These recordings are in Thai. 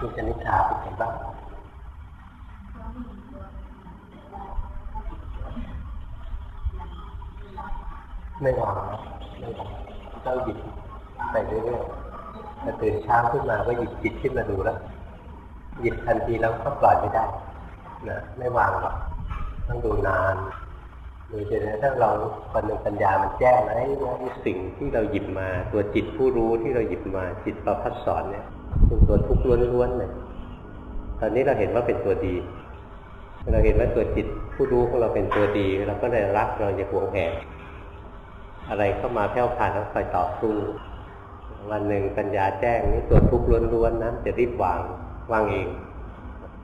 คุณชนิชาเป็นไงบ้างไม่วางนะไม่วางต้องหยิบไปเรื่อยๆแต่ตื่นเช้าขึ้นมาก็หยิบจิตขึ้นมาดูแล้วหยิบทันทีแล้วก็ปล่อยไม่ได้นะไม่วางหรอกต้องดูนานดูจนถ้าเราปัญญปัญญามันแจ้งนะว่าสิ่งที่เราหยิบมาตัวจิตผู้รู้ที่เราหยิบมาจิตประพัดสอนเนี่ย เป็นตัวทุกข์ล้วนๆเลยตอนนี้เราเห็นว่าเป็นตัวดีเราเห็นว่าตัวจิตผู้รู้ของเราเป็นตัวดี เราก็เลยรักเราจะหวงแหนอะไรเข้ามาแผ่วผ่านต้องคอยต่อสู้วันหนึ่งปัญญาแจ้งนี่ตัวทุกข์ล้วนๆนะจะรีบวางวางเอง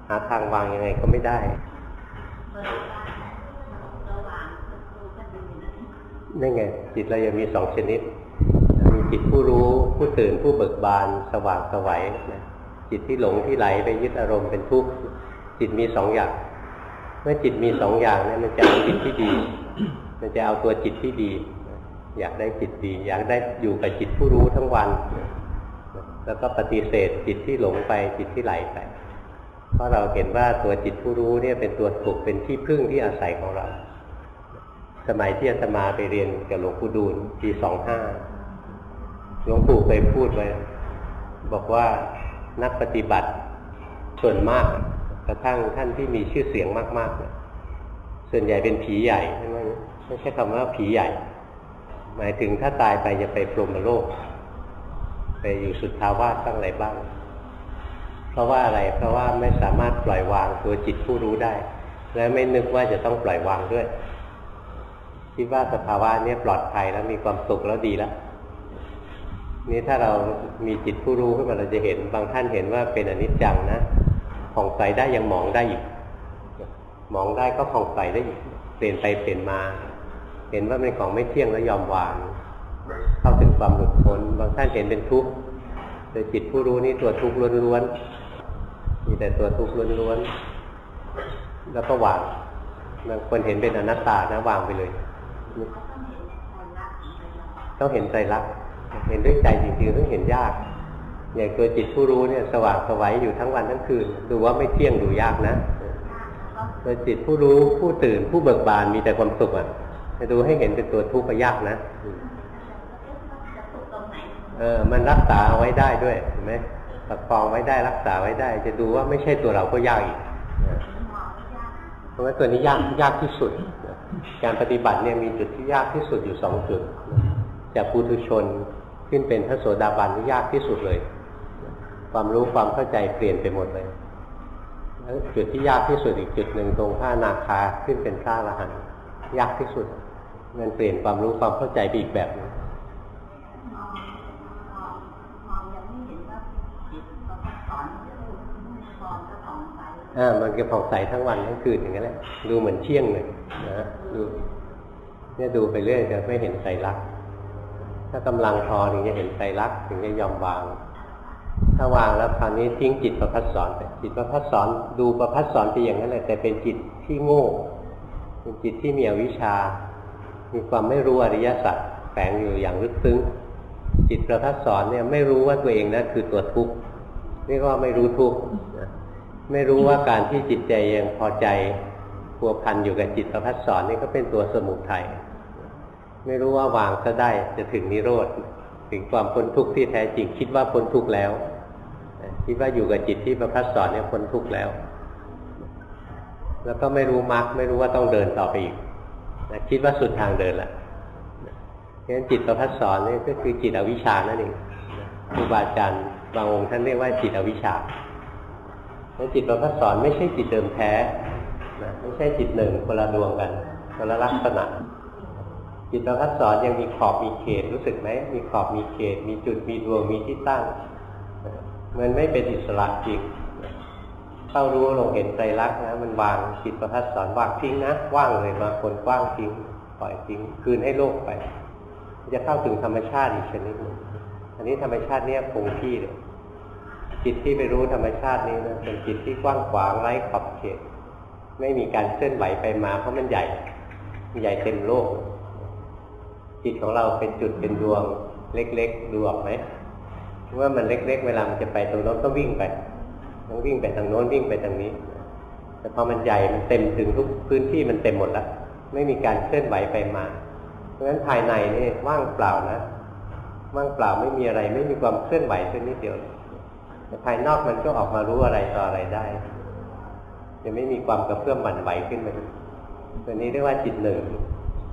หาทางวางยังไงก็ไม่ได้นี่ไงจิตเรายังมีสองชนิด มีจิตผู้รู้ผู้ตื่นผู้เบิกบาน สว่างสวัยนะจิตที่หลงที่ไหลไปยึดอารมณ์เป็นทุกข์จิตมีสองอย่าง เมื่อจิตมีสองอย่างเนี่ยมันจะเอาจิตที่ดี มันจะเอาตัวจิตที่ดี อยากได้จิตดี อยากได้อยู่กับจิตผู้รู้ทั้งวัน แล้วก็ปฏิเสธจิตที่หลงไปจิตที่ไหลไป เพราะเราเห็นว่าตัวจิตผู้รู้เนี่ยเป็นตัวถูกเป็นที่พึ่งที่อาศัยของเรา สมัยที่อาตมาไปเรียนกับหลวงปู่ดูลปีสองห้า หลวงปู่เคยพูดไว้บอกว่านักปฏิบัติส่วนมากกระทั่งท่านที่มีชื่อเสียงมากๆเนี่ยส่วนใหญ่เป็นผีใหญ่ใช่ไหมไม่ใช่คำว่าผีใหญ่ หมายถึงถ้าตายไปจะไปพรหมโลก ไปอยู่สุดทาวาสบ้างอะไรบ้าง เพราะว่าอะไรเพราะว่าไม่สามารถปล่อยวางตัวจิตผู้รู้ได้ และไม่นึกว่าจะต้องปล่อยวางด้วยคิดว่าสภาวะนี้ปลอดภัยแล้วมีความสุขแล้วดีแล้ว นี่ถ้าเรามีจิตผู้รู้ขึ้นมาเราจะเห็น บางท่านเห็นว่าเป็นอนิจจังนะผ่องใสได้ยังมองได้อีกมองได้ก็ผ่องใสได้อีกเปลี่ยนไปเปลี่ยนมา เห็นว่าเป็นของไม่เที่ยงแล้วยอมวาง เข้าถึงความหลุดพ้น บางท่านเห็นเป็นทุกข์แต่จิตผู้รู้นี่ตัวทุกข์ล้วนๆมีแต่ตัวทุกข์ล้วนๆแล้วก็วางบางคนเห็นเป็นอนัตตานะวางไปเลยต้องเห็นใจรัก เห็นด้วยใจจริงๆต้องเห็นยากอย่างตัวจิตผู้รู้เนี่ยสว่างสวัยอยู่ทั้งวันทั้งคืนดูว่าไม่เที่ยงดูยากนะตัวจิตผู้รู้ผู้ตื่นผู้เบิกบานมีแต่ความสุขอะจะดูให้เห็นเป็นตัวทุกข์ก็ยากนะเออ มันรักษาไว้ได้ด้วยเห็นไหมประคองไว้ได้รักษาไว้ได้ จะดูว่าไม่ใช่ตัวเราก็ยากอีกเพราะว่าตัวนี้ยากยากที่สุด การปฏิบัติเนี่ยมีจุดที่ยากที่สุดอยู่สองจุด จากปุถุชนขึ้นเป็นพระโสดาบันนี่ยากที่สุดเลย ความรู้ความเข้าใจเปลี่ยนไปหมดเลยแล้วจุดที่ยากที่สุดอีกจุดหนึ่งตรงพระนาคาขึ้นเป็นพระอรหันต์ยากที่สุดมันเปลี่ยนความรู้ความเข้าใจไปอีกแบบนึงอ่ามันก็ผ่องใสทั้งวันทั้งคืนอย่างนั้นแหละดูเหมือนเที่ยงเลยนะดูเนี่ยดูไปเรื่อยจะไม่เห็นใจรัก ถ้ากำลังพอถึงจะเห็นใจรักถึงจะยอมวาง ถ้าวางแล้วคราวนี้ทิ้งจิตประพัดสอนไปจิตประพัดสอนดูประพัดสอนไปอย่างนั้นแหละแต่เป็นจิตที่โง่เป็นจิตที่มีอวิชชา มีความไม่รู้อริยสัจแฝงอยู่อย่างลึกซึ้ง จิตประพัดสอนเนี่ยไม่รู้ว่าตัวเองนั้นคือตัวทุกข์เรียกว่าไม่รู้ทุกข์ไม่รู้ว่าการที่จิตใจยังพอใจพัวพันอยู่กับจิตประพัดสอนนี่ก็เป็นตัวสมุทัย ไม่รู้ว่าวางก็ได้จะถึงนิโรธถึงความพ้นทุกข์ที่แท้จริงคิดว่าพ้นทุกข์แล้ว คิดว่าอยู่กับจิตที่ประพัดสอนเนี่ยพ้นทุกข์แล้ว แล้วก็ไม่รู้มรรคไม่รู้ว่าต้องเดินต่อไปอีกคิดว่าสุดทางเดินและเพราะฉะนั้นจิตประพัดสอนนี่ก็คือจิตอวิชชานั่นเองครูบาอาจารย์บางองค์ท่านเรียกว่าจิตอวิชชาเพราะจิตประพัดสอนไม่ใช่จิตเดิมแท้ไม่ใช่จิตหนึ่งคนละดวงกันคนละลักษณะ จิตประพัดสอนยังมีขอบมีเขตรู้สึกไหมมีขอบมีเขต มีจุดมีดวงมีที่ตั้งมันไม่เป็นอิสระจริงเข้ารู้ลงเห็นใจรักนะมันวางจิตประพัดสอนวางทิ้งนะว่างเลยมาคนว้างทิ้งปล่อยทิ้ง คืนให้โลกไป จะเข้าถึงธรรมชาติอีกชนิดหนึ่งอันนี้ธรรมชาติเนี้ยคงที่เลยจิตที่ไปรู้ธรรมชาตินี้นะเป็นจิตที่กว้างขวางไร้ขอบเขต ไม่มีการเคลื่อนไหวไปมาเพราะมันใหญ่ใหญ่เต็มโลก จิตของเราเป็นจุดเป็นดวงเล็กๆดูออกไหมว่ามันเล็ก ๆ เวลามันจะไปตรงโน้นก็วิ่งไปต้องวิ่งไปทางโน้นวิ่งไปทางนี้ แต่พอมันใหญ่มันเต็มถึงทุกพื้นที่มันเต็มหมดแล้วไม่มีการเคลื่อนไหวไปมา เพราะฉะนั้นภายในนี่ว่างเปล่านะว่างเปล่าไม่มีอะไร ไม่มีความเคลื่อนไหวเพียงนิดเดียวแต่ภายนอกมันก็ออกมารู้อะไรต่ออะไรได้จะไม่มีความกระเพื่อมหวั่นไหวขึ้นมาตัวนี้เรียกว่าจิตหนึ่ง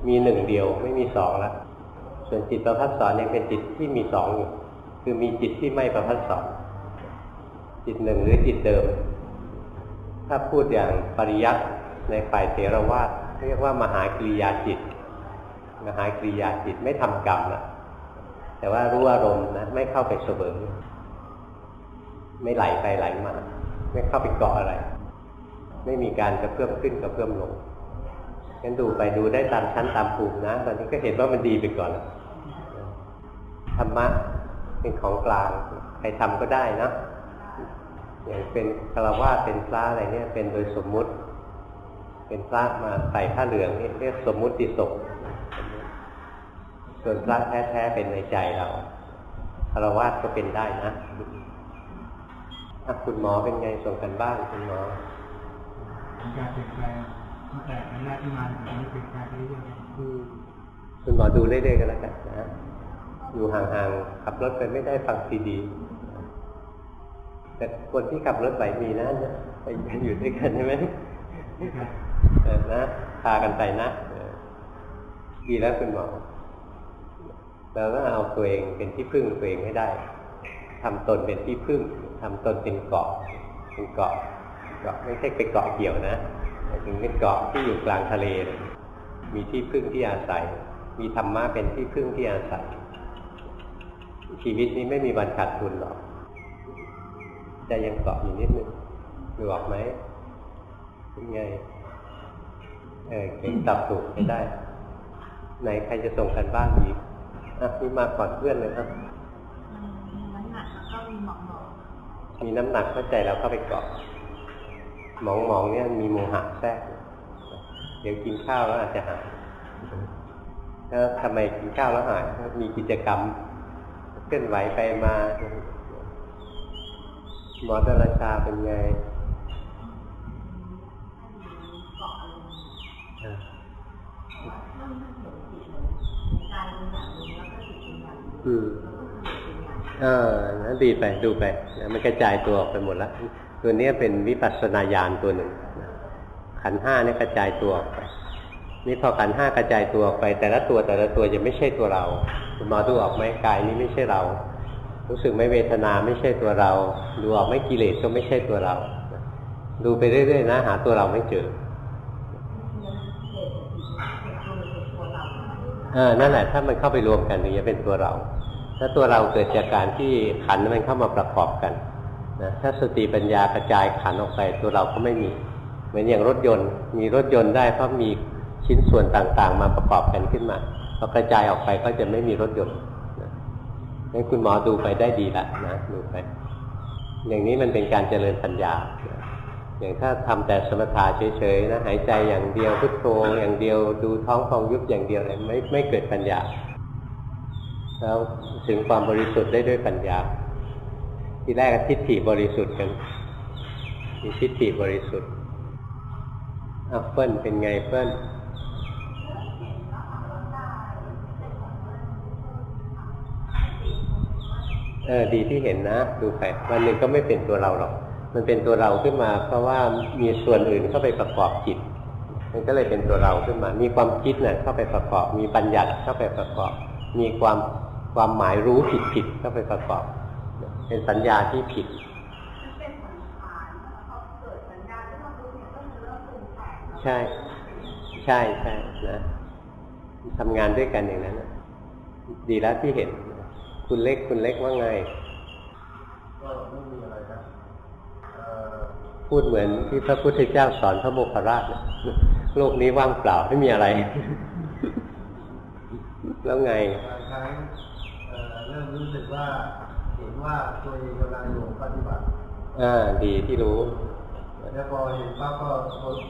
มีหนึ่งเดียวไม่มีสองแล้ว ส่วนจิตประพัดสอนยังเป็นจิตที่มีสองอยู่คือมีจิตที่ไม่ประพัดสอนจิตหนึ่งหรือจิตเดิม ถ้าพูดอย่างปริยัติในฝ่ายเถรวาทเรียกว่ามหากริยาจิต มหากริยาจิตไม่ทำกรรมละแต่ว่ารู้อารมณ์นะไม่เข้าไปเสวยไม่ไหลไปไหลมา ไม่เข้าไปเกาะอะไร ไม่มีการกระเพื่อมขึ้นกระเพื่อมลง งั้นดูไปดูได้ตามชั้นตามภูมินะตอนนี้ก็เห็นว่ามันดีไปก่อนธรรมะเป็นของกลางใครทำก็ได้นะอย่างเป็นคารวะเป็นพระอะไรเนี่ยเป็นโดยสมมุติ เป็นพระมาใส่ผ้าเหลืองนี่เรียกสมมุติศพส่วนพระแท้ๆเป็นในใจเราคารวะก็เป็นได้นะถ้าคุณหมอเป็นไงส่งกันบ้านคุณหมอการเปลี่ยนแปลง แต่ครั้งแรกที่มาถึงตอนนี้เปลี่ยนแปลงไปเรื่อยๆคุณหมอดูเรื่อยๆกันแล้วกันนะอยู่ห่างๆขับรถไปไม่ได้ฟังซีดีแต่คนที่ขับรถไหวมีนะไปอยู่ด้วยกันใช่ไหมนะพากันไปนะดีแล้วคุณหมอเราต้องเอาตัวเองเป็นที่พึ่งตัวเองให้ได้ทำตนเป็นที่พึ่งทำตนเป็นเกาะเป็นเกาะเกาะไม่ใช่ไปเกาะเกี่ยวนะ ถึงเป็นเกาะที่อยู่กลางทะเล มีที่พึ่งที่อาศัย มีธรรมะเป็นที่พึ่งที่อาศัย ชีวิตนี้ไม่มีวันขาดทุนหรอกจะยังเกาะอยู่นิดนึงดูออกไหมเป็นไง เออเก่งตับถูกไม่ได้ ไหนใครจะส่งกันบ้านอีกอะนี่มาก่อนเพื่อนเลยครับมีน้ำหนักแล้วก็มีหมองหมองมีน้ำหนักเข้าใจแล้วเข้าไปเกาะ หมองหมองเนี่ยมีโมหะแทรกเดี๋ยวกินข้าวแล้วอาจจะหายแล้วทำไมกินข้าวแล้วหายมีกิจกรรมเคลื่อนไหวไปมาหมอดราชาเป็นไงอืมเออนั้นดีไปดูไป มันกระจายตัวออกไปหมดแล้ว ตัวนี้เป็นวิปัสสนาญาณตัวหนึ่ง ขันห้านี่กระจายตัวออกไปนี่พอขันห้ากระจายตัวออกไป แต่ละตัวแต่ละตัวจะไม่ใช่ตัวเราคุณหมอดูออกไหมกายนี้ไม่ใช่เรา รู้สึกไม่เวทนาไม่ใช่ตัวเรา ดูออกไม่กิเลสก็ไม่ใช่ตัวเรา ดูไปเรื่อยๆนะ หาตัวเราไม่เจอเออนั่นแหละถ้ามันเข้าไปรวมกันถึงจะเป็นตัวเรา ถ้าตัวเราเกิดจากการที่ขันมันเข้ามาประกอบกัน นะถ้าสติปัญญากระจายขันออกไปตัวเราก็ไม่มี เหมือนอย่างรถยนต์ มีรถยนต์ได้เพราะมีชิ้นส่วนต่างๆ มาประกอบกันขึ้นมาพอกระจายออกไปก็จะไม่มีรถยนต์นั่นคุณหมอดูไปได้ดีละนะดูไป อย่างนี้มันเป็นการเจริญปัญญา อย่างถ้าทำแต่สมถะเฉยๆนะหายใจอย่างเดียวพุทโธอย่างเดียวดูท้องพองยุบอย่างเดียวอะไรไม่ไม่เกิดปัญญา แล้วถึงความบริสุทธิ์ได้ด้วยปัญญา ทีแรกทิฏฐิบริสุทธิ์กันมีทิฏฐิบริสุทธิ์อัเฟิลเป็นไงเฟิลเออดีที่เห็นนะดูไปวันหนึ่งก็ไม่เป็นตัวเราหรอก มันเป็นตัวเราขึ้นมา เพราะว่ามีส่วนอื่นเข้าไปประกอบจิต มันก็เลยเป็นตัวเราขึ้นมา มีความคิดเนี่ยเข้าไปประกอบ มีปัญญาเข้าไปประกอบ มีความความหมายรู้ผิดผิดเข้าไปประกอบ เป็นสัญญาที่ผิดใช่ ใช่ใช่นะทำงานด้วยกันอย่างนั้นดีแล้วที่เห็น คุณเล็กคุณเล็กว่าไงพูดเหมือนที่พระพุทธเจ้าสอนพระโมคคัลลาชโลกนี้ว่างเปล่าไม่มีอะไร แล้วไงครั้งเริ่มรู้สึกว่าเห็น ว่าตัวเองกำลังหลงปฏิบัติ อ่า ดีที่รู้ แล้วพอเห็นปั๊บก็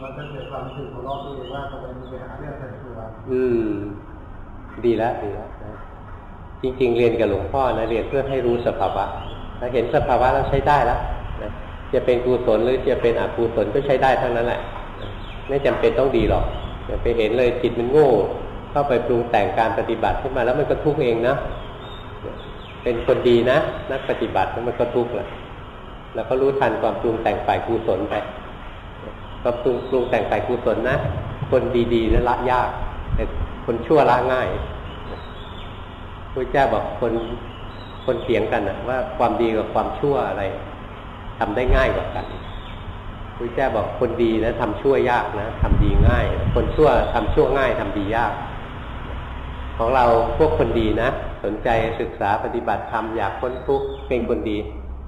มันก็เกิดความรู้สึกของรอบตัวเองว่าทำไมมีปัญหาเรื่องแต่ตัวอืม ดีแล้ว ดีแล้วจริงๆ เรียนกับหลวงพ่อนะเรียนเพื่อให้รู้สภาวะถ้าเห็นสภาวะแล้วใช้ได้แล้วนะจะเป็นกุศลหรือจะเป็นอกุศลก็ใช้ได้ทั้งนั้นแหละ ไม่จำเป็นต้องดีหรอกอย่าไปเห็นเลยจิตมันโง่ เข้าไปปรุงแต่งการปฏิบัติขึ้นมาแล้วมันก็ทุกข์เองนะ เป็นคนดีนะ นักปฏิบัติแล้วมันก็ทุกข์แหละแล้วก็รู้ทันความปรุงแต่งฝ่ายกุศลไปความปรุงปรุงแต่งฝ่ายกุศลนะ คนดีๆนั้นละยาก แต่คนชั่วละง่ายพระเจ้าบอกคนคนเถียงกันนะว่าความดีกับความชั่วอะไรทำได้ง่ายกว่ากันพระเจ้าบอกคนดีนะทำชั่วยากนะทำดีง่าย คนชั่วทำชั่วง่ายทำดียาก ของเราพวกคนดีนะ สนใจศึกษาปฏิบัติธรรมอยากพ้นทุกข์เป็นคนดี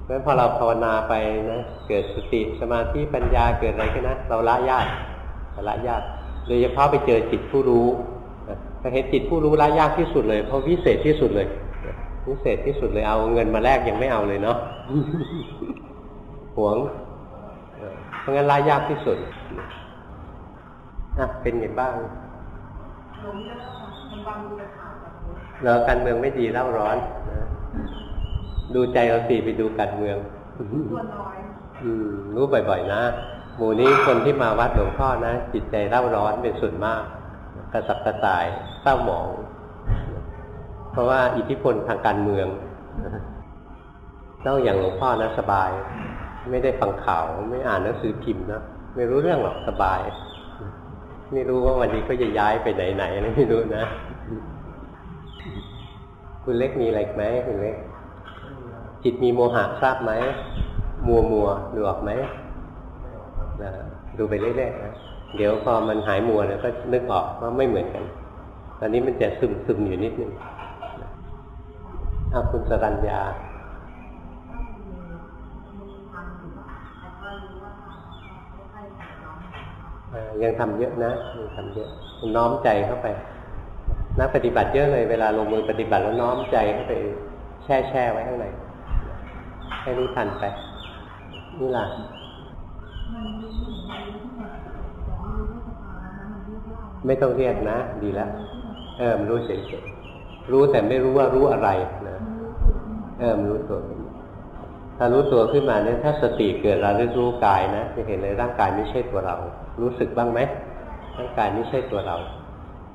เพราะพอเราภาวนาไปนะเกิดสติสมาธิปัญญาเกิดอะไรขึ้นนะเราละยากละยากโดยเฉพาะไปเจอจิตผู้รู้ถ้าเห็นจิตผู้รู้ละยากที่สุดเลยเพราะวิเศษที่สุดเลยวิเศษที่สุดเลยเอาเงินมาแลกยังไม่เอาเลยเนาะหวงเพราะงั้นละยากที่สุดนะเป็นไงบ้าง เราการเมืองไม่ดีเล่าร้อนนะดูใจเราสิไปดูการเมืองอืมรู้บ่อย ๆ นะหมู่นี้คนที่มาวัดหลวงพ่อนะจิตใจเล่าร้อนเป็นส่วนมาก กระสับกระส่ายเศร้าหมอง เพราะว่าอิทธิพลทางการเมืองเล่าอย่างหลวงพ่อนะสบาย ไม่ได้ฟังข่าว ไม่อ่านหนังสือพิมพ์นะไม่รู้เรื่องหรอกสบาย ไม่รู้ว่าวันนี้ก็จะย้ายไปไหนๆอะไรไม่รู้นะ คุณเล็กมีอะไรไหมคุณเล็ก จิตมีโมหะทราบไหม มัวมัวดูออกไหมนะดูไปเรื่อยๆนะเดี๋ยวพอมันหายมัวแล้วก็นึกออกว่าไม่เหมือนกัน ตอนนี้มันจะซึมซึมอยู่นิดนึงอาคุณสรัญญา ยังทำเยอะนะยังทำเยอะน้อมใจเข้าไปนักปฏิบัติเยอะเลยเวลาลงมือปฏิบัติแล้วน้อมใจเข้าไปแช่แช่ไว้ข้างในให้รู้ทันไปนี่ล่ะไม่ต้องเรียกนะ ดีแล้วเออมรู้เฉยๆรู้แต่ไม่รู้ว่ารู้อะไรนะเออมรู้ตัว ถ้ารู้ตัวขึ้นมาเนี่ยถ้าสติเกิดเราเรียรู้กายนะ จะเห็นเลยร่างกายไม่ใช่ตัวเรา รู้สึกบ้างไหมร่างกายไม่ใช่ตัวเรา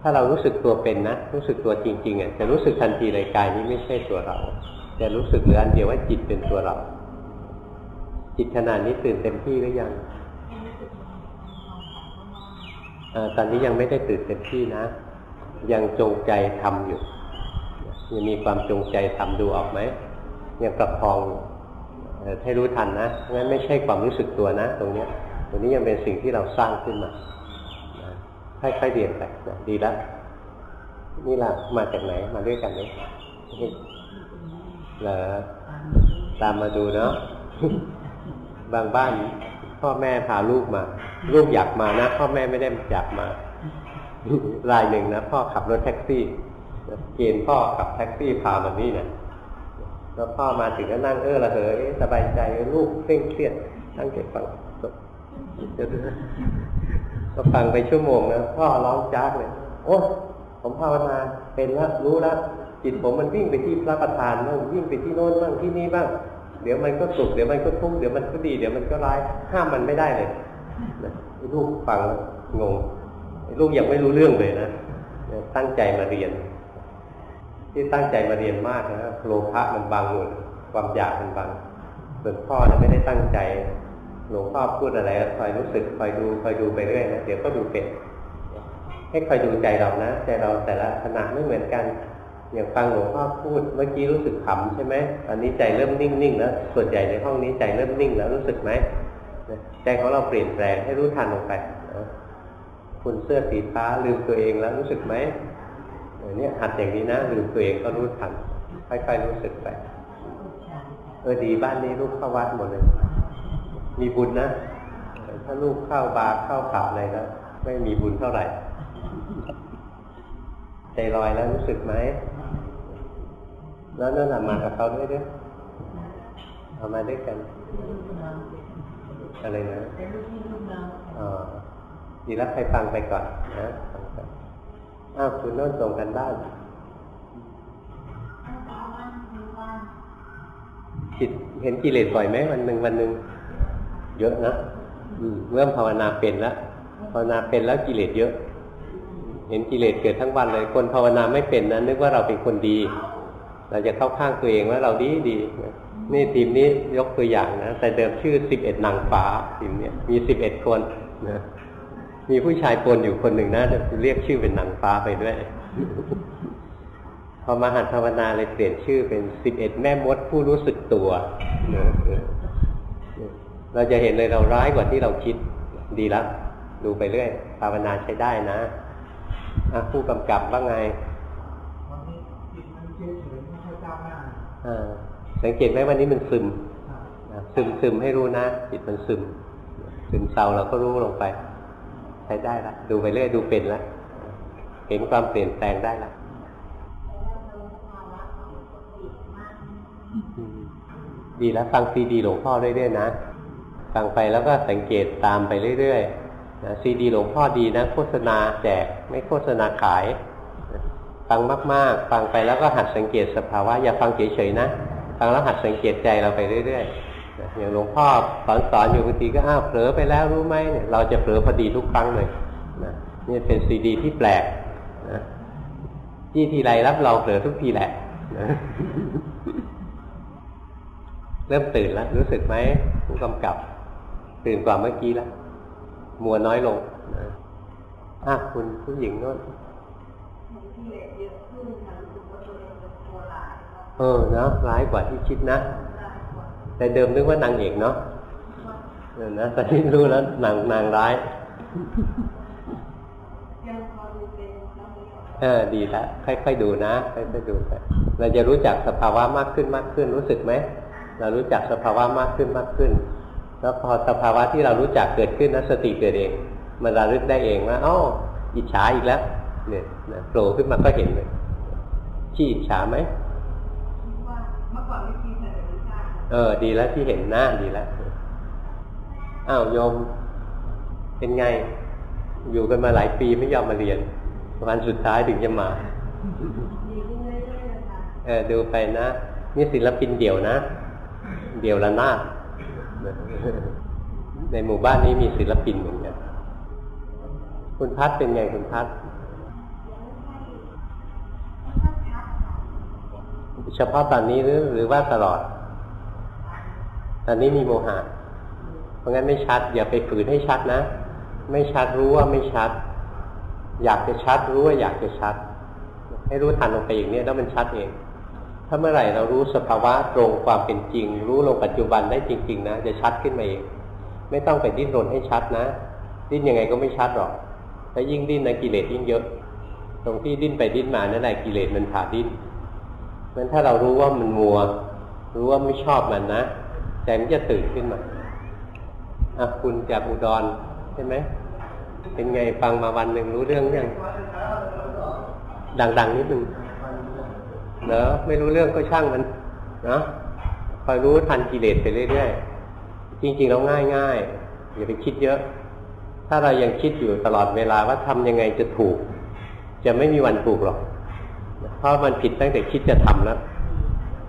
ถ้าเรารู้สึกตัวเป็นนะ รู้สึกตัวจริงๆอะจะรู้สึกทันทีเลยกายนี้ไม่ใช่ตัวเราจะรู้สึกเหลืออันเดียวว่าจิตเป็นตัวเรา จิตขนาดนี้ตื่นเต็มที่หรือยังอตอนนี้ยังไม่ได้ตื่นเต็มที่นะ ยังจงใจทำอยู่ยังมีความจงใจทำดูออกไหมยังประคอง ให้รู้ทันนะงั้นไม่ใช่ความรู้สึกตัวนะ ตรงนี้ตรงนี้ยังเป็นสิ่งที่เราสร้างขึ้นมาค่อยๆเรียนไปดีแล้วนี่ล่ะมาจากไหนมาด้วยกันไหมเหรอตามมาดูเนาะบางบ้านพ่อแม่พาลูกมา ลูกอยากมานะ พ่อแม่ไม่ได้อยากมารายหนึ่งนะพ่อขับรถแท็กซี่เกณฑ์พ่อขับแท็กซี่พามานี่เนี่ย แล้วพ่อมาถึงก็นั่งเออละเหยสบายใจลูกเคร่งเครียดตั้งใจฟังจบก็ฟังไปชั่วโมงนะพ่อร้องจ้าเลย โอ้ผมภาวนาเป็นแล้วรู้แล้วจิตผมมันวิ่งไปที่พระประธานบ้างวิ่งไปที่โน้นบ้างที่นี่บ้าง เดี๋ยวมันก็สุขเดี๋ยวมันก็ทุกข์เดี๋ยวมันก็ดีเดี๋ยวมันก็ร้ายห้ามมันไม่ได้เลยลูกฟังงงลูกยังไม่รู้เรื่องเลยนะตั้งใจมาเรียน ที่ตั้งใจมาเรียนมากนะโลภะมันบังหมดความอยากมันบังส่วนพ่อเนี่ยไม่ได้ตั้งใจหลวงพ่อพูดอะไรคอยรู้สึกคอยดูคอยดูไปเรื่อยนะเดี๋ยวก็ดูเป็นให้คอยดูใจเรานะใจเราแต่ละขณะไม่เหมือนกันอย่างฟังหลวงพ่อพูดเมื่อกี้รู้สึกขำใช่ไหมอันนี้ใจเริ่มนิ่งๆแล้วส่วนใหญ่ในห้องนี้ใจเริ่มนิ่งแล้วรู้สึกไหมใจของเราเปลี่ยนแปลงให้รู้ทันลงไปคุณเสื้อสีฟ้าลืมตัวเองแล้วรู้สึกไหม เนี่ยหัดอย่างนี้นะลืมตัวเองก็รู้ทันค่อยๆรู้สึกไปเออดีบ้านนี้ลูกเข้าวัดหมดเลย มีบุญนะถ้าลูกเข้าบาร์เข้าผับอะไรแล้วไม่มีบุญเท่าไหร่ใจลอยแล้วรู้สึกไหมแล้วนั่นมากับเขาด้วยด้วยเอามาด้วยกัน อะไรนะอ๋อดีแล้วใครฟังไปก่อนนะ อ้าวคุณโน่นส่งกันบ้านจิตเห็นกิเลสบ่อยไหมวันหนึ่งวันหนึ่งเยอะนะเริ่มภาวนาเป็นแล้วภาวนาเป็นแล้วกิเลสเยอะ เห็นกิเลสเกิดทั้งวันเลย คนภาวนาไม่เป็นนะนึกว่าเราเป็นคนดี เราจะเข้าข้างตัวเองว่าเราดีดีนี่ทีมนี้ยกตัวอย่างนะแต่เดิมชื่อสิบเอ็ดนางฟ้าทีมเนี้ยมีสิบเอ็ดคนนะ มีผู้ชายปนอยู่คนหนึ่งนะจะเรียกชื่อเป็นนางฟ้าไปด้วย พอมาหัดภาวนาเลยเปลี่ยนชื่อเป็นสิบเอ็ดแม่มดผู้รู้สึกตัว เราจะเห็นเลยเราร้ายกว่าที่เราคิดดีแล้วดูไปเรื่อย ภาวนาใช้ได้นะผู้กำกับว่าไงสังเกตไหมวันนี้มันซึมซึมซึมให้รู้นะจิตมันซึม ซึมเศร้าเราก็รู้ลงไปใช้ได้ละดูไปเรื่อยดูเป็นละเห็นความเปลี่ยนแปลงได้ละดีแล้วฟังซีดีหลวงพ่อเรื่อยๆนะฟังไปแล้วก็สังเกตตามไปเรื่อยๆนะซีดีหลวงพ่อดีนะ โฆษณาแจกไม่โฆษณาขาย ฟังมากๆ ฟังไปแล้วก็หัดสังเกตสภาวะอย่าฟังเฉยๆนะ ฟังแล้วหัดสังเกตใจเราไปเรื่อย ๆ อย่างหลวงพ่อสอนสอนอยู่บางทีก็อ้าวเผลอไปแล้วรู้ไหมเนี่ยเราจะเผลอพอดีทุกครั้งเลยนะนี่เป็นซีดีที่แปลกนะที่ทีไรรับเราเผลอทุกทีแหละนะเริ่มตื่นแล้ว รู้สึกไหมผู้กำกับ ตื่นกว่าเมื่อกี้แล้วมัวน้อยลงอะคุณผู้หญิงโน้นเออเนาะร้ายกว่าที่คิดนะ แต่เดิมนึกว่านางเอกเนาะเออนะแต่ที่รู้แล้วนางนางร้ายเออดีแล้วค่อยๆดูนะค่อยๆดูไปเราจะรู้จักสภาวะมากขึ้นมากขึ้นรู้สึกไหมเรารู้จักสภาวะมากขึ้นมากขึ้น แล้วพอสภาวะที่เรารู้จักเกิดขึ้นนะสติเกิดเอง มันระลึกได้เองว่าอ๋ออิจฉาอีกแล้ว เนี่ยโผล่ขึ้นมาก็เห็นเลยขี้อิจฉาไหมเมื่อก่อนไม่คิดแต่ เออ ดีแล้วที่เห็นหน้าดีแล้วอ้าวโยม เป็นไง อยู่กันมาหลายปีไม่ยอมมาเรียนวันสุดท้ายถึงจะมาเออดูไปนะนี่ศิลปินเดี่ยวนะ เดียวละนาดในหมู่บ้านนี้มีศิลปินเหมือนกันคุณพัดเป็นไงคุณพัดเฉพาะตอนนี้หรือหรือว่าตลอด ตอนนี้มีโมหะ เพราะงั้นไม่ชัด อย่าไปฝืนให้ชัดนะ ไม่ชัดรู้ว่าไม่ชัด อยากจะชัดรู้ว่าอยากจะชัด ให้รู้ทันลงไปอย่างนี้แล้วมันชัดเอง ถ้าเมื่อไหร่เรารู้สภาวะตรงความเป็นจริง รู้ลงปัจจุบันได้จริง ๆ นะ จะชัดขึ้นมาเอง ไม่ต้องไปดิ้นรนให้ชัดนะ ดิ้นยังไงก็ไม่ชัดหรอกถ้ายิ่งดิ้นนะกิเลสยิ่งเยอะ ตรงที่ดิ้นไปดิ้นมานั่นแหละกิเลสมันผ่าดิ้นมันถ้าเรารู้ว่ามันมัว รู้ว่าไม่ชอบมันนะ ใจมันจะตื่นขึ้นมาอะคุณจากอุดรใช่ไหมเป็นไงฟังมาวันหนึ่งรู้เรื่องยังดังๆนิดนึงเนอะไม่รู้เรื่องก็ช่างมันนะคอยรู้ทันกิเลสไปเรื่อยๆจริงๆเราง่ายง่ายอย่าไปคิดเยอะ ถ้าเรายังคิดอยู่ตลอดเวลาว่าทำยังไงจะถูก จะไม่มีวันถูกหรอกเพราะมันผิดตั้งแต่คิดจะทำแล้ว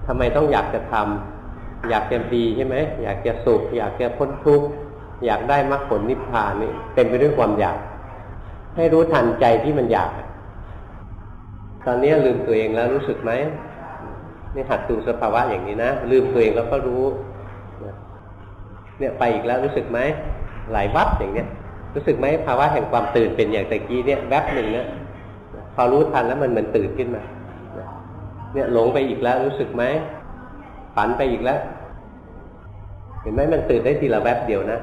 ทำไมต้องอยากจะทำ อยากจะดีใช่ไหมอยากจะสุขอยากจะพ้นทุกข์อยากได้มรรคผลนิพพานนี่เต็มไปด้วยความอยาก ให้รู้ทันใจที่มันอยาก ตอนนี้ลืมตัวเองแล้วรู้สึกไหมนี่หัดดูสภาวะอย่างนี้นะลืมตัวเองแล้วก็รู้เนี่ยไปอีกแล้วรู้สึกไหมไหลวัดอย่างเนี้ยรู้สึกไหมภาวะแห่งความตื่นเป็นอย่างตะกี้เนี่ยแวบหนึ่งเนี่ยพอรู้ทันแล้วมันเหมือนตื่นขึ้นมาเนี่ยหลงไปอีกแล้วรู้สึกไหม ฝันไปอีกแล้ว เห็นไหมมันตื่นได้ทีละแวบเดียวนะ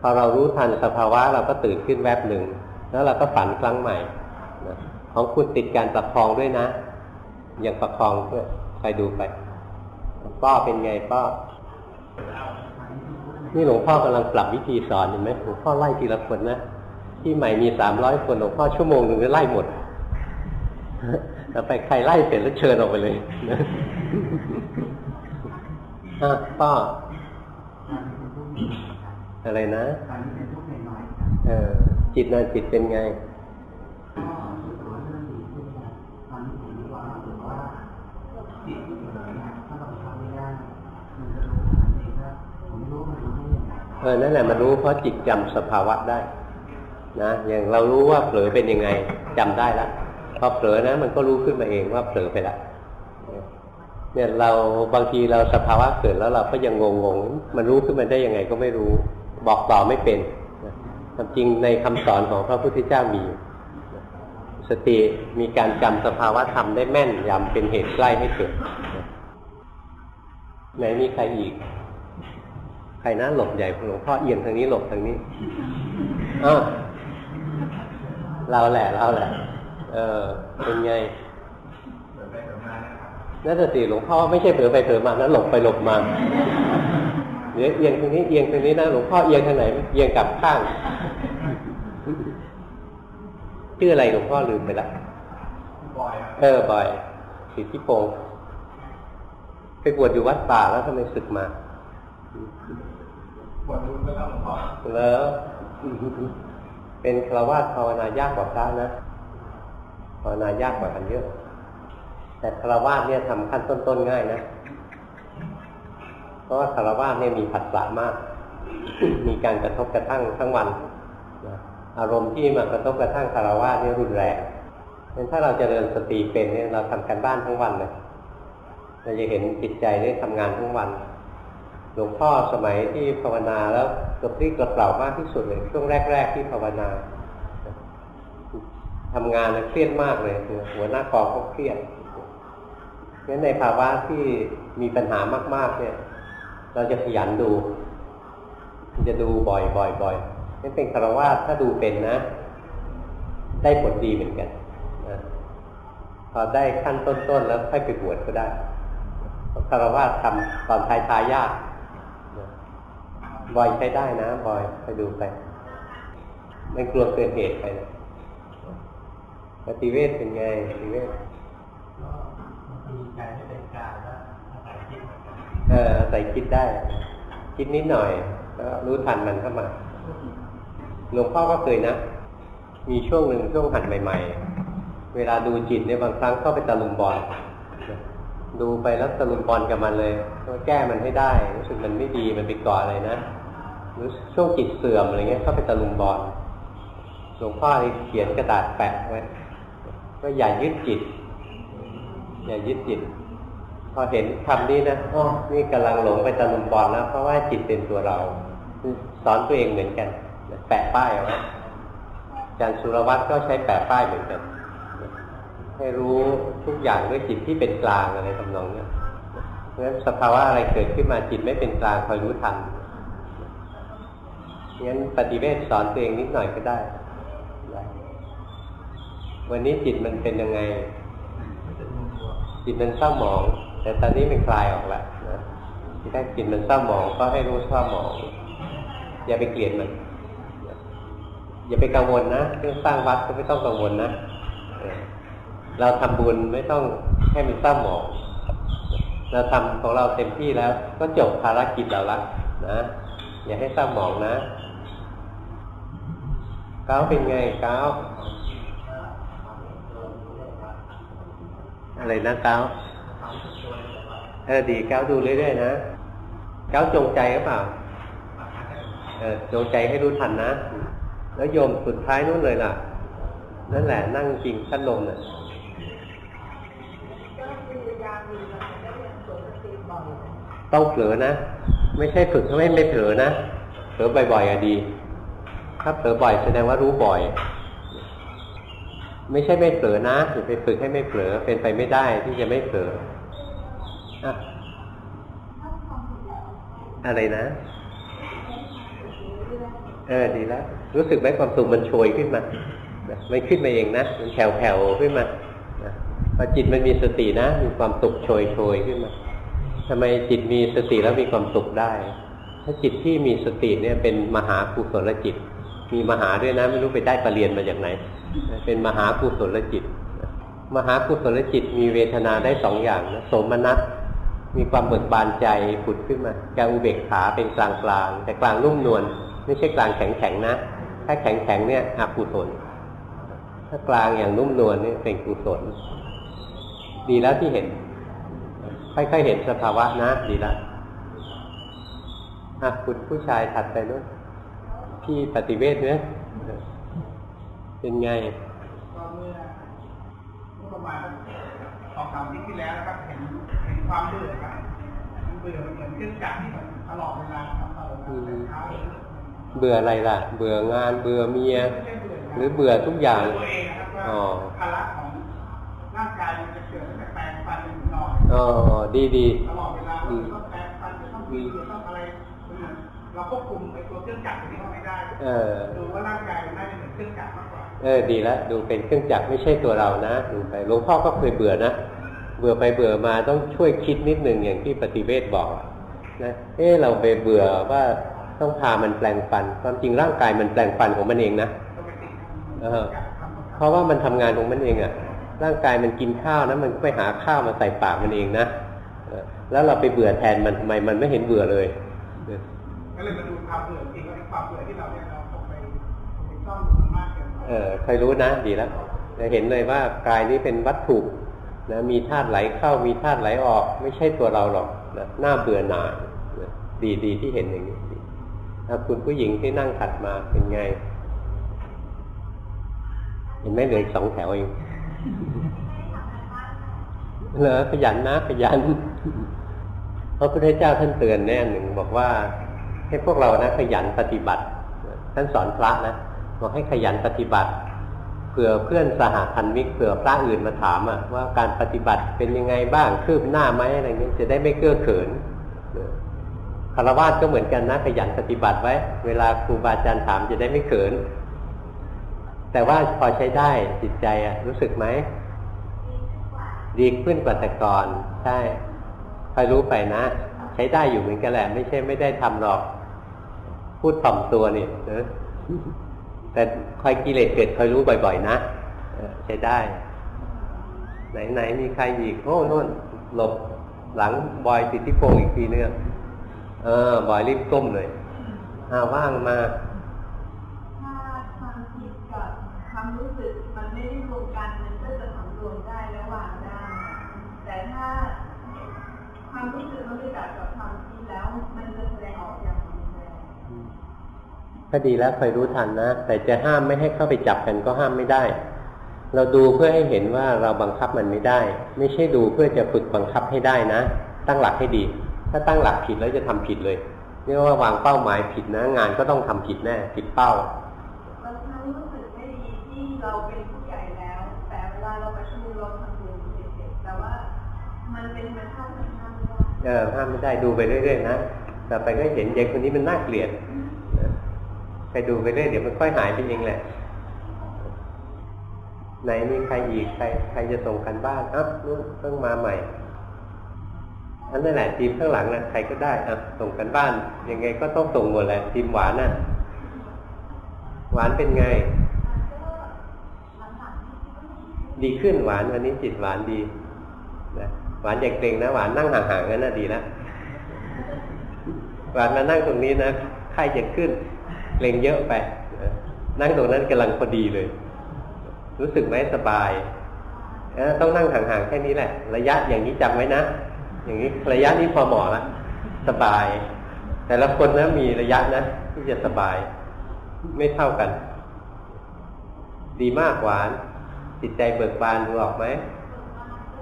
พอเรารู้ทันสภาวะเราก็ตื่นขึ้นแวบหนึ่ง แล้วเราก็ฝันครั้งใหม่นะของคุณติดการประคองด้วยนะ อย่างประคองเพื่อใครดูไปป้อเป็นไงป้อนี่หลวงพ่อกำลังปรับวิธีสอนเห็นไหมหลวงพ่อไล่ทีละคนนะที่ใหม่มีสามร้อยคนหลวงพ่อชั่วโมงหนึ่งจะไล่หมดแล้วไปใครไล่เสร็จแล้วเชิญออกไปเลย อะป้ออะไรนะเออจิตนะจิตเป็นไงเออนั่นแหละมันรู้เพราะจิตจำสภาวะได้ นะอย่างเรารู้ว่าเผลอเป็นยังไงจำได้แล้วพอเผลอนะ มันก็รู้ขึ้นมาเองว่าเผลอไปแล้ว เนี่ยเราบางทีเราสภาวะเกิดแล้วเราก็ยังงงงมันรู้ขึ้นมาได้ยังไงก็ไม่รู้ บอกต่อไม่เป็นความจริงในคำสอนของพระพุทธเจ้ามี สติมีการจำสภาวะธรรมได้แม่นยำเป็นเหตุใกล้ให้เกิดไหนมีใครอีก ใครนะหลบใหญ่หลวงพ่อเอียงทางนี้หลบทางนี้อ้าเราแหละเราแหละ เออเป็นไง นั่นสติหลวงพ่อไม่ใช่เผลอไปเผลอมานะหลบไปหลบมาเดี๋ยวเอียงทางนี้เอียงทางนี้นะหลวงพ่อเอียงทางไหนเอียงกลับข้างชื่ออะไรหลวงพ่อลืมไปละเออบ่อยสิทธิพงศ์ไปบวชอยู่วัดป่าแล้วทำไมศึกมาบวชรู้ไม่ต้องหลวงพ่อแล้วเป็นคราวาสภาวนายากกว่าพระนะภาวนายากกว่ากันเยอะ แต่คารวาสเนี่ยทำขั้นต้นๆง่ายนะ เพราะว่าคารวาสเนี่ยมีผัสสะมาก มีการกระทบกระทั่งทั้งวัน อารมณ์ที่มากระทบกระทั่งคารวาสนี่รุนแรงงั้นถ้าเราจเจริญสติเป็นเนี่ยเราทำการบ้านทั้งวันเลย เราจะเห็นจิตใจได้ทำงานทั้งวัน หลวงพ่อสมัยที่ภาวนาแล้วกระพริกกระเปล่ามากที่สุดเลยช่วงแรก ๆ ที่ภาวนาทำงานเครียดมากเลยหัวหน้ากองก็เครียด งั้นในภาวะที่มีปัญหามาก ๆ เนี่ย เราจะขยันดู จะดูบ่อยบ่อยบ่อยนี่เป็นคารวะถ้าดูเป็นนะ ได้ผลดีเหมือนกันนะพอได้ขั้นต้น ๆ แล้วค่อยไปบวชก็ได้คารวะทำตอนท้ายทายยากบ่อยใช้ได้นะบ่อยไปดูไปไม่กลัวเกินเหตุไปปฏิเวทเป็นไงปฏิเวท เออใส่คิดได้ คิดนิดหน่อยก็รู้ทันมันเข้ามาหลวงพ่อก็เคยนะ มีช่วงหนึ่งช่วงหัดใหม่ ๆ เวลาดูจิตเนี่ยบางครั้งเข้าไปตะลุมบอลดูไปแล้วตะลุมบอลกับมันเลยก็แก้มันให้ได้รู้สึกมันไม่ดีมันไปก่ออะไรนะหรือช่วงจิตเสื่อมอะไรเงี้ยเข้าไปตะลุมบอลหลวงพ่อเขียนกระดาษแปะไว้ก็อย่ายึดจิต อย่ายึดจิต พอเห็นคำนี้นะอนี่กำลังหลงไปตะลุมบอลแล้วเพราะว่าจิตเป็นตัวเราสอนตัวเองเหมือนกัน แปะป้ายเอาไว้อาจารย์สุรวัตรก็ใช้แปะป้ายเหมือนกันให้รู้ทุกอย่างด้วยจิตที่เป็นกลางอะไรทำนองนี้เพราะฉะนั้นสภาวะอะไรเกิดขึ้นมาจิตไม่เป็นกลางคอยรู้ทันงั้นปฏิเวทสอนตัวเองนิดหน่อยก็ได้ วันนี้จิตมันเป็นยังไง จิตมันเศร้าหมอง แต่ตอนนี้มันคลายออกแล้วนะที่แรกจิตมันเศร้าหมองก็ให้รู้เศร้าหมอง อย่าไปเกลียดมัน อย่าไปกังวลนะเรื่องสร้างวัดก็ไม่ต้องกังวลนะเราทำบุญไม่ต้องให้มันเศร้าหมองเราทำของเราเต็มที่แล้ว ก็จบภารกิจเราละนะอย่าให้เศร้าหมองนะก้าวเป็นไงก้าว อะไรนะก้าวเออดีก้าวดูเรื่อยๆนะก้าวจงใจหรือเปล่าเออจงใจให้รู้ทันนะ แล้วโยมสุดท้ายนู้นเลยล่ะ นั่นแหละนั่งจริงขั้นลมเนี่ยต้องเผลอนะ ไม่ใช่ฝึกไม่ไม่เผลอนะเผลอบ่อยๆอะดี ถ้าเผลอบ่อยแสดงว่ารู้บ่อย ไม่ใช่ไม่เผลอนะอย่าไปฝึกให้ไม่เผลอเป็นไปไม่ได้ที่จะไม่เผลออะอะไรนะ เออดีแล้วรู้สึกไหมความสุขมันโชยขึ้นมามันขึ้นมาเองนะมันแผ่วๆขึ้นมาพอจิตมันมีสตินะ มีความสุขโชยโชยขึ้นมาทำไมจิตมีสติแล้วมีความสุขได้ ถ้าจิตที่มีสติเนี่ยเป็นมหากุศลจิต มีมหาด้วยนะไม่รู้ไปได้ปรริญญามาจากไหน เป็นมหากุศลจิต มหากุศลจิตมีเวทนาได้สองอย่างนะสมนัตมีความเบิกบานใจผุดขึ้นมาแกอุเบกขาเป็นกลางกลางแต่กลางนุ่มนวลไม่ใช่กลางแข็งแข็งนะ ถ้าแข็งแข็งเนี่ยอกุศลถ้ากลางอย่างนุ่มนวลนี่เป็นกุศล ดีแล้วที่เห็น ค่อยๆเห็นสภาวะนะ ดีแล้วอะคุณผู้ชายถัดไปนู้น พี่ปฏิเวทเนี่ยเป็นไงก็เมื่อเมื่อประมาณสองสามปีที่แล้วนะครับเห็นเห็นความเบื่อครับมันเบื่อมันเหมือนเครื่องจักรที่มันตลอดเวลาครับตลอดเวลาแต่เช้าเลยเบื่ออะไรล่ะ เบื่องานเบื่อเมีย หรือเบื่อทุกอย่างตัวเองนะครับว่าอ๋อภาระของร่างกายมันจะเกิดตั้งแต่แปลงฟันจนถึงนอนอ๋อดีดีตลอดเวลาเราจะต้องแปลงฟันจะต้องมีจะต้องอะไรมันเหมือนเราควบคุมไอ้ตัวเครื่องจักรตัวนี้เข้าไม่ได้เออดูว่าร่างกายมันน่าจะเหมือนเครื่องจักรมากกว่าเออดีแล้วดูเป็นเครื่องจักรไม่ใช่ตัวเรานะดูไปหลวงพ่อก็เคยเบื่อนะเบื่อไปเบื่อมาต้องช่วยคิดนิดหนึ่งอย่างที่ปฏิเวทบอกอะนะเออเราไปเบื่อว่าต้องพามันแปลงฟัน ความจริงร่างกายมันแปลงฟันของมันเองนะต้องไปติดเออเพราะว่ามันทำงานของมันเองอะร่างกายมันกินข้าวนะมันไปหาข้าวมาใส่ปากมันเองนะเออแล้วเราไปเบื่อแทนมันทำไมมันไม่เห็นเบื่อเลยเออก็เลยมาดูความเบื่อจริงว่าไอ้ความเบื่อที่เราเนี่ย เออใครรู้นะดีแล้วจะเห็นเลยว่ากายนี้เป็นวัตถุนะมีธาตุไหลเข้ามีธาตุไหลออก ไม่ใช่ตัวเราหรอกนะน่าเบื่อหน่ายนะดีดีที่เห็นอย่างนี้ดีถ้าคุณผู้หญิงที่นั่งถัดมาเป็นไง เห็นไหมเหลืออีกสองแถวเองเหรอขยันนะขยันพระพุทธเจ้าท่านเตือนแน่หนึ่งบอกว่าให้พวกเรานะขยันปฏิบัติ ท่านสอนพระนะ บอกให้ขยันปฏิบัติเผื่อเพื่อนสหพันมิกเผื่อพระอื่นมาถามอะว่าการปฏิบัติเป็นยังไงบ้างคืบหน้าไหมอะไรเงี้ยจะได้ไม่เก้อเขินคารวะก็เหมือนกันนะขยันปฏิบัติไว้ เวลาครูบาอาจารย์ถามจะได้ไม่เขิน แต่ว่าพอใช้ได้จิตใจอะรู้สึกไหมดีขึ้นกว่าแต่ก่อนใช่คอยรู้ไปนะ ใช้ได้อยู่เหมือนกันแหละ ไม่ใช่ไม่ได้ทำหรอก พูดถ่อมตัวนี่นะ แต่คอยกิเลสเกิดคอยรู้บ่อย ๆ นะใช้ได้ ไหนๆมีใครอีกโอ้โน่นหลบหลังบอยสิทธิพงศ์อีกทีเนึงเออบอยรีบก้มเลยอาว่างมาถ้าความคิดกับความรู้สึกมันไม่ได้รวมกันมันก็จะสำรวมได้และวางได้แต่ถ้าความรู้สึกมันไปจับกับความคิดแล้ว มันจะแสดงออกอย่างรุนแรง ก็ดีแล้วคอยรู้ทันนะ แต่จะห้ามไม่ให้เข้าไปจับกันก็ห้ามไม่ได้ เราดูเพื่อให้เห็นว่าเราบังคับมันไม่ได้ ไม่ใช่ดูเพื่อจะฝึกบังคับให้ได้นะ ตั้งหลักให้ดี ถ้าตั้งหลักผิดแล้วจะทำผิดเลยเรียกว่าวางเป้าหมายผิดนะ งานก็ต้องทำผิดแน่ผิดเป้าบางครั้งรู้สึกไม่ดีที่เราเป็นผู้ใหญ่แล้ว แต่เวลาเราประชุมเราทำตัวเป็นเด็กๆแต่ว่ามันเป็นเหมือนข้ามมันข้ามไม่ได้เออห้ามไม่ได้ดูไปเรื่อยๆนะแต่ไปก็เห็นเด็กคนนี้มันน่าเกลียดนะ ไปดูไปเรื่อยเดี๋ยวมันค่อยหายไปเองแหละ ไหนมีใครอีกใครใครจะส่งกันบ้านอะนู่นเพิ่งมาใหม่อันนั่นแหละทีมข้างหลังนะใครก็ได้อะส่งกันบ้านยังไงก็ต้องส่งหมดแหละทีมหวานน่ะ หวานเป็นไง ดีขึ้นหวานวันนี้จิตหวานดีนะหวานอย่าเกรงนะหวานนั่งห่างๆกันน่ะดีนะหวานมานั่งตรงนี้นะไข้จะขึ้น เกรงเยอะไปนั่งตรงนั้นกำลังพอดีเลย รู้สึกไหมสบายต้องนั่งห่างๆแค่นี้แหละ ระยะอย่างนี้จำไว้นะอย่างนี้ระยะนี้พอเหมาะละสบาย แต่ละคนนะมีระยะนะที่จะสบาย ไม่เท่ากัน ดีมากหวาน จิตใจเบิกบานดูออกไหม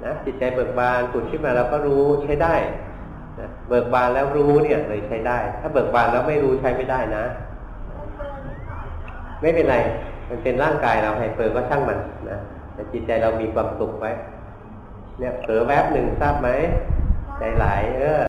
นะจิตใจเบิกบานผุดขึ้นมาเราก็รู้ใช้ได้นะเบิกบานแล้วรู้เนี่ยเลยใช้ได้ ถ้าเบิกบานแล้วไม่รู้ใช้ไม่ได้นะ ไม่เป็นไร มันเป็นร่างกายเราไฮเผลอก็ช่างมันนะแต่จิตใจเรามีความสุขไว้ เนี่ยเผลอแวบหนึ่งทราบไหมใจไหลเออ